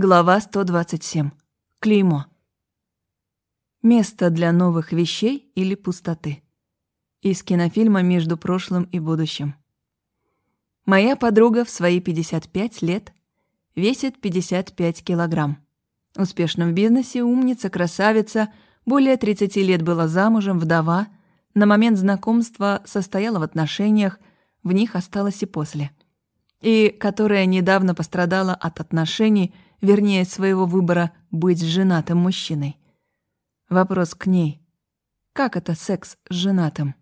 Глава 127. Клеймо. Место для новых вещей или пустоты. Из кинофильма «Между прошлым и будущим». Моя подруга в свои 55 лет весит 55 килограмм. Успешна в бизнесе, умница, красавица, более 30 лет была замужем, вдова, на момент знакомства состояла в отношениях, в них осталась и после. И которая недавно пострадала от отношений – вернее, своего выбора быть женатым мужчиной. Вопрос к ней. Как это секс с женатым?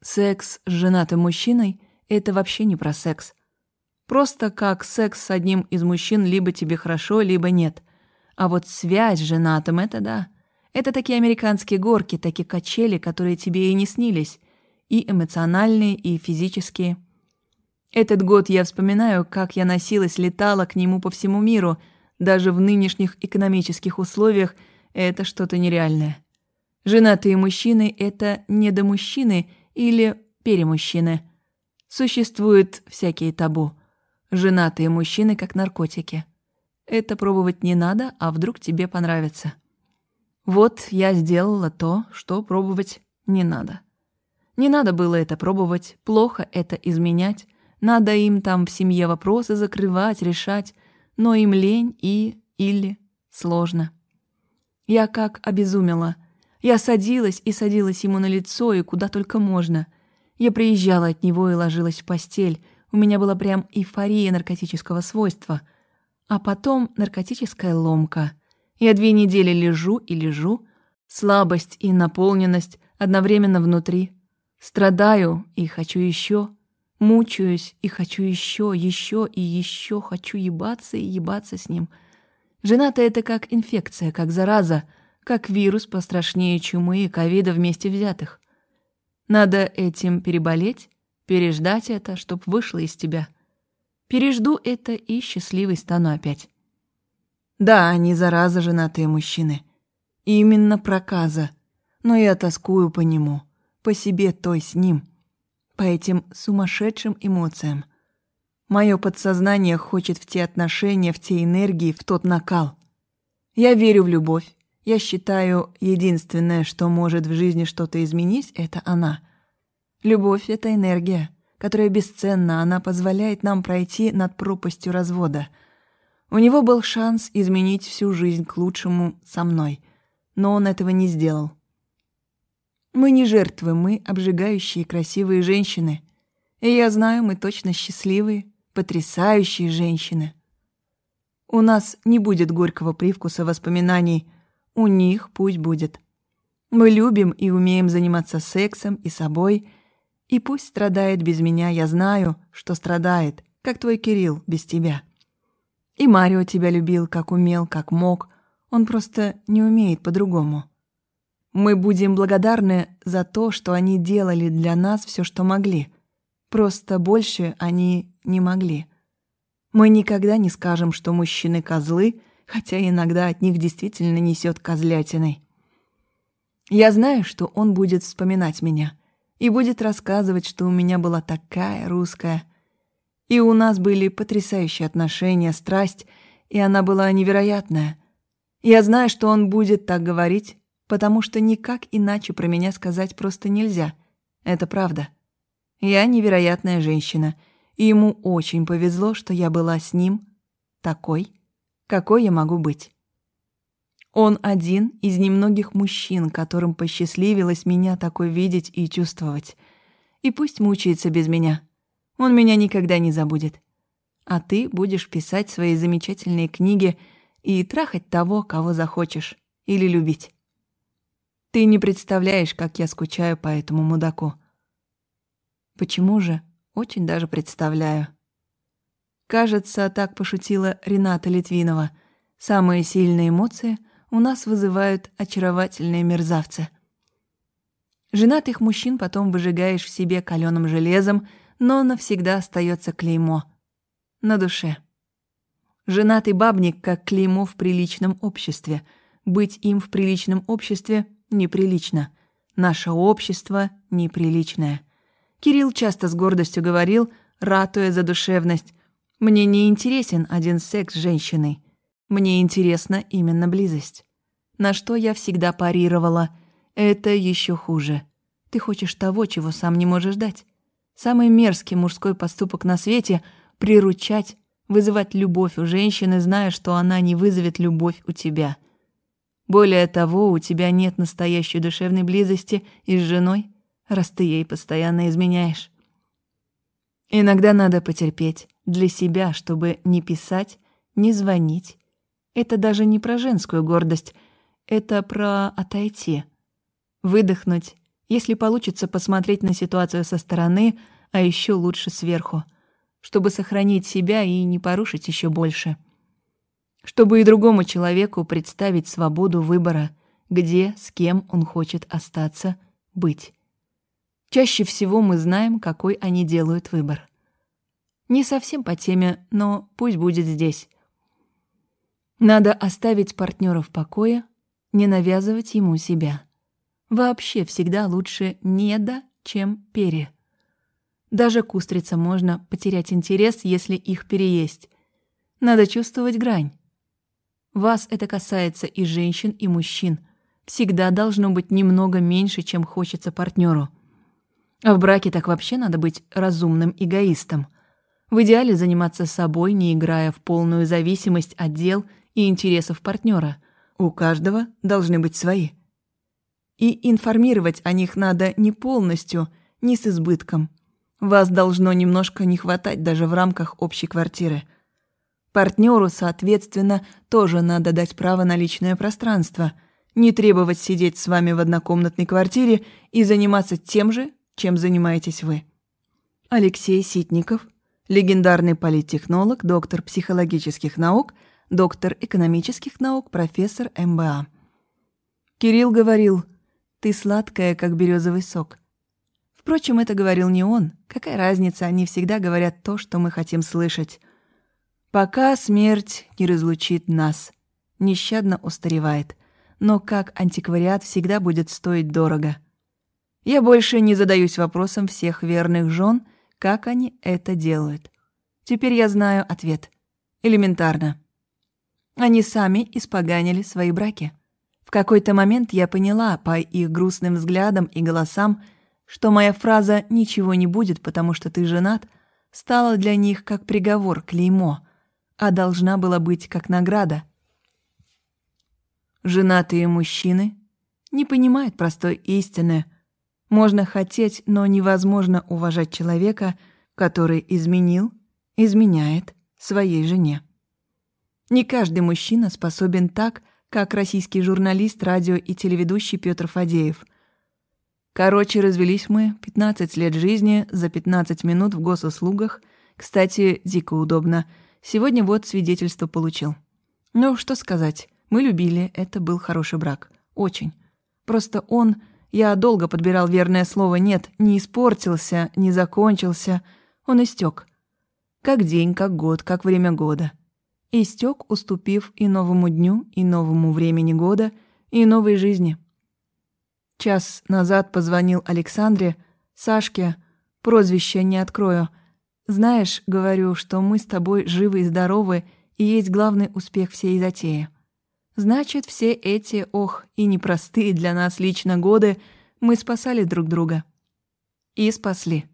Секс с женатым мужчиной — это вообще не про секс. Просто как секс с одним из мужчин либо тебе хорошо, либо нет. А вот связь с женатым — это да. Это такие американские горки, такие качели, которые тебе и не снились. И эмоциональные, и физические — этот год я вспоминаю, как я носилась, летала к нему по всему миру. Даже в нынешних экономических условиях это что-то нереальное. Женатые мужчины — это недомужчины или перемужчины. Существуют всякие табу. Женатые мужчины как наркотики. Это пробовать не надо, а вдруг тебе понравится. Вот я сделала то, что пробовать не надо. Не надо было это пробовать, плохо это изменять, надо им там в семье вопросы закрывать, решать, но им лень и или сложно. Я как обезумела. Я садилась и садилась ему на лицо, и куда только можно. Я приезжала от него и ложилась в постель. У меня была прям эйфория наркотического свойства. А потом наркотическая ломка. Я две недели лежу и лежу. Слабость и наполненность одновременно внутри. Страдаю и хочу еще. Мучаюсь и хочу еще, еще и еще хочу ебаться и ебаться с ним. Жена-то это как инфекция, как зараза, как вирус пострашнее чумы и ковида вместе взятых. Надо этим переболеть, переждать это, чтоб вышло из тебя. Пережду это и счастливой стану опять. Да, они зараза женатые мужчины. именно проказа. Но я тоскую по нему, по себе той с ним — по этим сумасшедшим эмоциям. Мое подсознание хочет в те отношения, в те энергии, в тот накал. Я верю в любовь. Я считаю, единственное, что может в жизни что-то изменить, это она. Любовь — это энергия, которая бесценна, она позволяет нам пройти над пропастью развода. У него был шанс изменить всю жизнь к лучшему со мной, но он этого не сделал. Мы не жертвы, мы обжигающие красивые женщины. И я знаю, мы точно счастливые, потрясающие женщины. У нас не будет горького привкуса воспоминаний, у них пусть будет. Мы любим и умеем заниматься сексом и собой, и пусть страдает без меня, я знаю, что страдает, как твой Кирилл без тебя. И Марио тебя любил, как умел, как мог, он просто не умеет по-другому. Мы будем благодарны за то, что они делали для нас все, что могли. Просто больше они не могли. Мы никогда не скажем, что мужчины козлы, хотя иногда от них действительно несет козлятиной. Я знаю, что он будет вспоминать меня и будет рассказывать, что у меня была такая русская. И у нас были потрясающие отношения, страсть, и она была невероятная. Я знаю, что он будет так говорить, потому что никак иначе про меня сказать просто нельзя. Это правда. Я невероятная женщина, и ему очень повезло, что я была с ним такой, какой я могу быть. Он один из немногих мужчин, которым посчастливилось меня такой видеть и чувствовать. И пусть мучается без меня. Он меня никогда не забудет. А ты будешь писать свои замечательные книги и трахать того, кого захочешь, или любить. Ты не представляешь, как я скучаю по этому мудаку. Почему же? Очень даже представляю. Кажется, так пошутила Рената Литвинова. Самые сильные эмоции у нас вызывают очаровательные мерзавцы. Женатых мужчин потом выжигаешь в себе каленым железом, но навсегда остается клеймо. На душе. Женатый бабник как клеймо в приличном обществе. Быть им в приличном обществе неприлично. Наше общество неприличное. Кирилл часто с гордостью говорил, ратуя за душевность, «Мне не интересен один секс с женщиной. Мне интересна именно близость. На что я всегда парировала. Это еще хуже. Ты хочешь того, чего сам не можешь дать. Самый мерзкий мужской поступок на свете — приручать, вызывать любовь у женщины, зная, что она не вызовет любовь у тебя. Более того, у тебя нет настоящей душевной близости и с женой, раз ты ей постоянно изменяешь. Иногда надо потерпеть для себя, чтобы не писать, не звонить. Это даже не про женскую гордость, это про отойти, выдохнуть если получится посмотреть на ситуацию со стороны, а еще лучше сверху, чтобы сохранить себя и не порушить еще больше. Чтобы и другому человеку представить свободу выбора, где, с кем он хочет остаться, быть. Чаще всего мы знаем, какой они делают выбор. Не совсем по теме, но пусть будет здесь. Надо оставить партнера в покое, не навязывать ему себя. Вообще всегда лучше «недо», чем «пере». Даже к устрицам можно потерять интерес, если их переесть. Надо чувствовать грань. Вас это касается и женщин, и мужчин. Всегда должно быть немного меньше, чем хочется партнеру. А в браке так вообще надо быть разумным эгоистом. В идеале заниматься собой, не играя в полную зависимость от дел и интересов партнера. У каждого должны быть свои. И информировать о них надо не полностью, не с избытком. Вас должно немножко не хватать даже в рамках общей квартиры. Партнеру, соответственно, тоже надо дать право на личное пространство, не требовать сидеть с вами в однокомнатной квартире и заниматься тем же, чем занимаетесь вы. Алексей Ситников, легендарный политтехнолог, доктор психологических наук, доктор экономических наук, профессор МБА. Кирилл говорил – ты сладкая, как березовый сок. Впрочем, это говорил не он. Какая разница, они всегда говорят то, что мы хотим слышать. Пока смерть не разлучит нас. Нещадно устаревает. Но как антиквариат всегда будет стоить дорого. Я больше не задаюсь вопросом всех верных жен, как они это делают. Теперь я знаю ответ. Элементарно. Они сами испоганили свои браки. В какой-то момент я поняла по их грустным взглядам и голосам, что моя фраза «ничего не будет, потому что ты женат» стала для них как приговор, клеймо, а должна была быть как награда. Женатые мужчины не понимают простой истины. Можно хотеть, но невозможно уважать человека, который изменил, изменяет своей жене. Не каждый мужчина способен так как российский журналист, радио и телеведущий Петр Фадеев. Короче, развелись мы 15 лет жизни за 15 минут в госуслугах. Кстати, дико удобно. Сегодня вот свидетельство получил. Ну, что сказать, мы любили, это был хороший брак. Очень. Просто он... Я долго подбирал верное слово «нет», не испортился, не закончился. Он истек. Как день, как год, как время года истек, уступив и новому дню, и новому времени года, и новой жизни. Час назад позвонил Александре, Сашке, прозвище не открою. Знаешь, говорю, что мы с тобой живы и здоровы, и есть главный успех всей затеи. Значит, все эти, ох, и непростые для нас лично годы мы спасали друг друга. И спасли.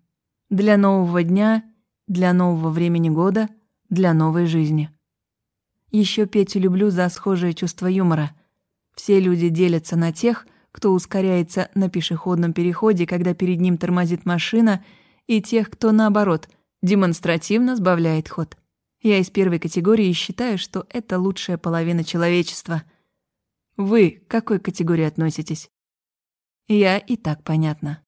Для нового дня, для нового времени года, для новой жизни. Еще Петю люблю за схожее чувство юмора. Все люди делятся на тех, кто ускоряется на пешеходном переходе, когда перед ним тормозит машина, и тех, кто, наоборот, демонстративно сбавляет ход. Я из первой категории считаю, что это лучшая половина человечества. Вы к какой категории относитесь? Я и так понятно.